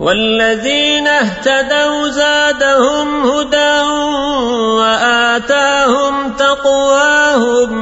والذين اهتدوا زادهم هدى وآتاهم تقواهم